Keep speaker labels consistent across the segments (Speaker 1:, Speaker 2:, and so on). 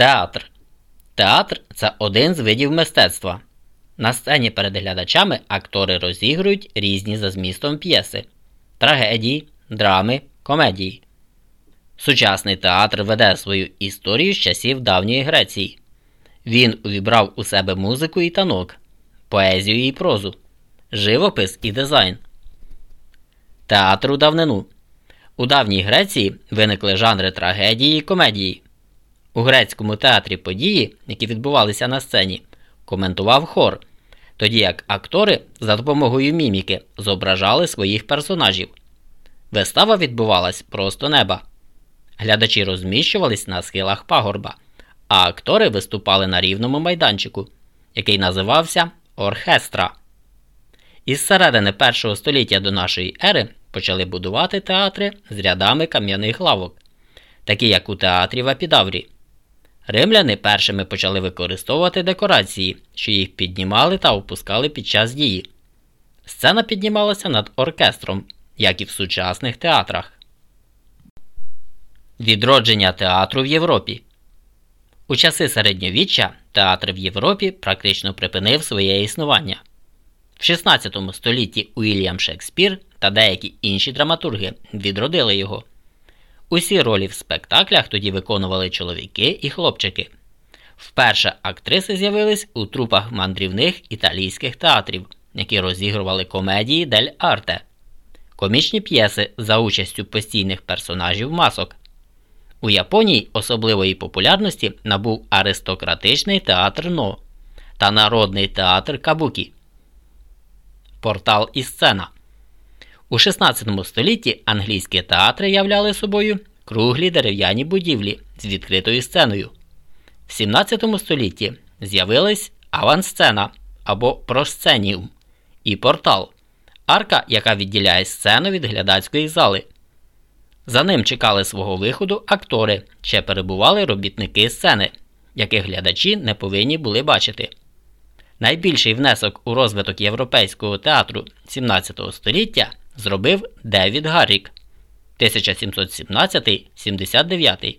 Speaker 1: Театр. Театр це один з видів мистецтва. На сцені перед глядачами актори розігрують різні за змістом п'єси, трагедії, драми, комедії. Сучасний театр веде свою історію з часів давньої Греції. Він увібрав у себе музику і танок, поезію і прозу, живопис і дизайн. Театр у давнину. У давній Греції виникли жанри трагедії і комедії. У грецькому театрі події, які відбувалися на сцені, коментував хор, тоді як актори за допомогою міміки зображали своїх персонажів. Вистава відбувалась просто неба. Глядачі розміщувались на схилах пагорба, а актори виступали на рівному майданчику, який називався Орхестра. Із середини першого століття до нашої ери почали будувати театри з рядами кам'яних лавок, такі як у театрі в Епідаврі. Римляни першими почали використовувати декорації, що їх піднімали та опускали під час дії. Сцена піднімалася над оркестром, як і в сучасних театрах. Відродження театру в Європі. У часи середньовіччя театр в Європі практично припинив своє існування. В 16 столітті Уільям Шекспір та деякі інші драматурги відродили його. Усі ролі в спектаклях тоді виконували чоловіки і хлопчики. Вперше актриси з'явились у трупах мандрівних італійських театрів, які розігрували комедії дель арте, комічні п'єси за участю постійних персонажів масок. У Японії особливої популярності набув аристократичний театр Но та народний театр Кабукі. Портал і сцена. У 16 столітті англійські театри являли собою круглі дерев'яні будівлі з відкритою сценою. В 17 столітті з'явилась авансцена або просценіум і портал, арка, яка відділяє сцену від глядацької зали. За ним чекали свого виходу актори чи перебували робітники сцени, яких глядачі не повинні були бачити. Найбільший внесок у розвиток європейського театру 17 століття зробив Девід Гаррік 1717-79,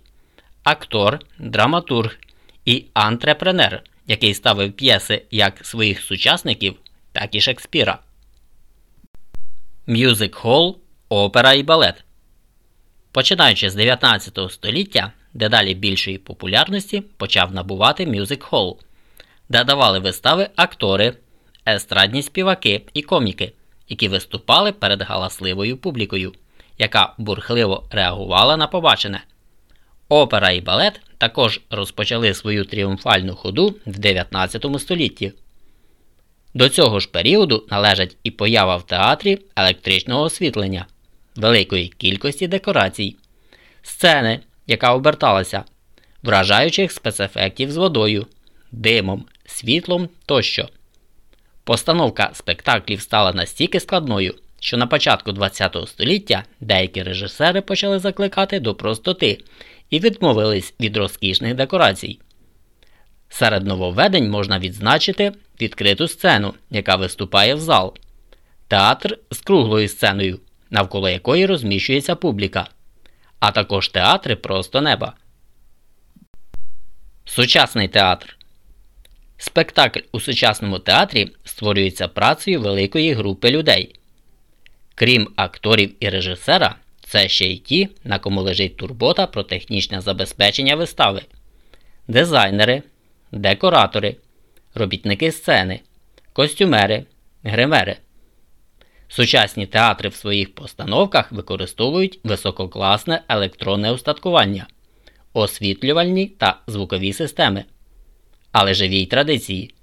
Speaker 1: актор, драматург і антрепренер, який ставив п'єси як своїх сучасників, так і Шекспіра. Мюзик хол, опера і балет. Починаючи з 19 століття, дедалі більшої популярності почав набувати мюзик хол, де давали вистави актори, естрадні співаки і коміки які виступали перед галасливою публікою, яка бурхливо реагувала на побачене. Опера і балет також розпочали свою тріумфальну ходу в 19 столітті. До цього ж періоду належать і поява в театрі електричного освітлення, великої кількості декорацій, сцени, яка оберталася, вражаючих спецефектів з водою, димом, світлом тощо. Постановка спектаклів стала настільки складною, що на початку ХХ століття деякі режисери почали закликати до простоти і відмовились від розкішних декорацій. Серед нововведень можна відзначити відкриту сцену, яка виступає в зал, театр з круглою сценою, навколо якої розміщується публіка, а також театри просто неба. Сучасний театр Спектакль у сучасному театрі створюється працею великої групи людей. Крім акторів і режисера, це ще й ті, на кому лежить турбота про технічне забезпечення вистави, дизайнери, декоратори, робітники сцени, костюмери, гримери. Сучасні театри в своїх постановках використовують висококласне електронне устаткування, освітлювальні та звукові системи але живій традиції.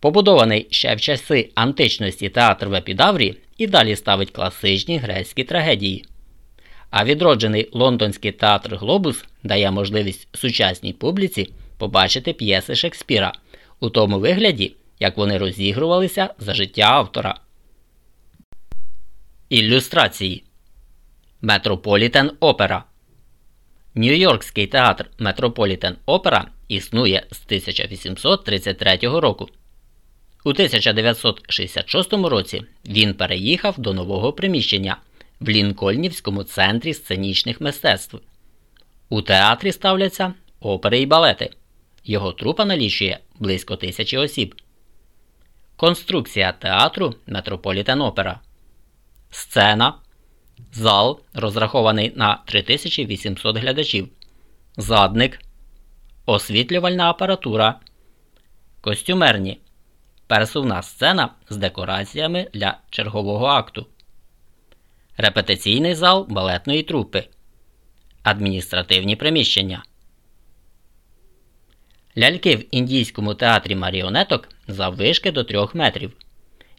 Speaker 1: Побудований ще в часи античності театр в Епідаврі і далі ставить класичні грецькі трагедії. А відроджений лондонський театр Глобус дає можливість сучасній публіці побачити п'єси Шекспіра у тому вигляді, як вони розігрувалися за життя автора. Ілюстрації Метрополітен Опера Нью-Йоркський театр Метрополітен Опера існує з 1833 року. У 1966 році він переїхав до нового приміщення в Лінкольнівському центрі сценічних мистецтв. У театрі ставляться опери і балети. Його трупа налічує близько тисячі осіб. Конструкція театру Метрополітен Опера. Сцена. Зал розрахований на 3800 глядачів. Задник. Освітлювальна апаратура. Костюмерні. Пересувна сцена з декораціями для чергового акту. Репетиційний зал балетної трупи. Адміністративні приміщення. Ляльки в індійському театрі маріонеток заввишки до 3 метрів.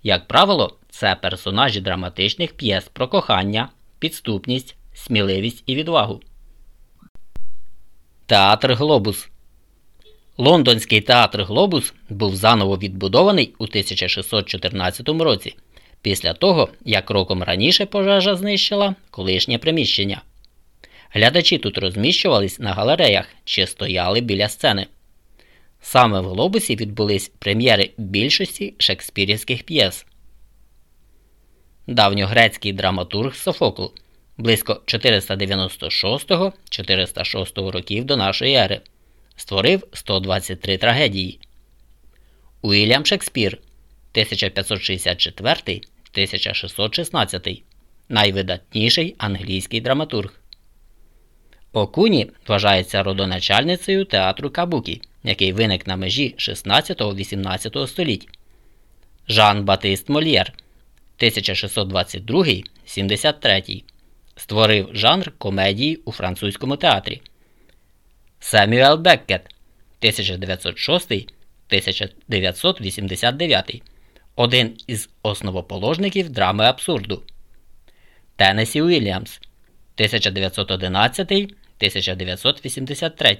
Speaker 1: Як правило, це персонажі драматичних п'єс про кохання, підступність, сміливість і відвагу. Театр Глобус Лондонський театр Глобус був заново відбудований у 1614 році, після того, як роком раніше пожежа знищила колишнє приміщення. Глядачі тут розміщувались на галереях чи стояли біля сцени. Саме в Глобусі відбулись прем'єри більшості шекспірівських п'єс. Давньогрецький драматург Софокл близько 496-406 років до нашої ери створив 123 трагедії. Уільям Шекспір 1564 1616 найвидатніший англійський драматург. Окуні вважається родоначальницею театру Кабукі, який виник на межі 16-18 століть. Жан Батист Мольєр 1622-73 створив жанр комедії у французькому театрі. Семюел Беккет 1906-1989 один із основоположників драми абсурду. Теннесі Уільямс 1911 1983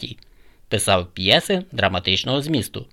Speaker 1: писав п'єси драматичного змісту.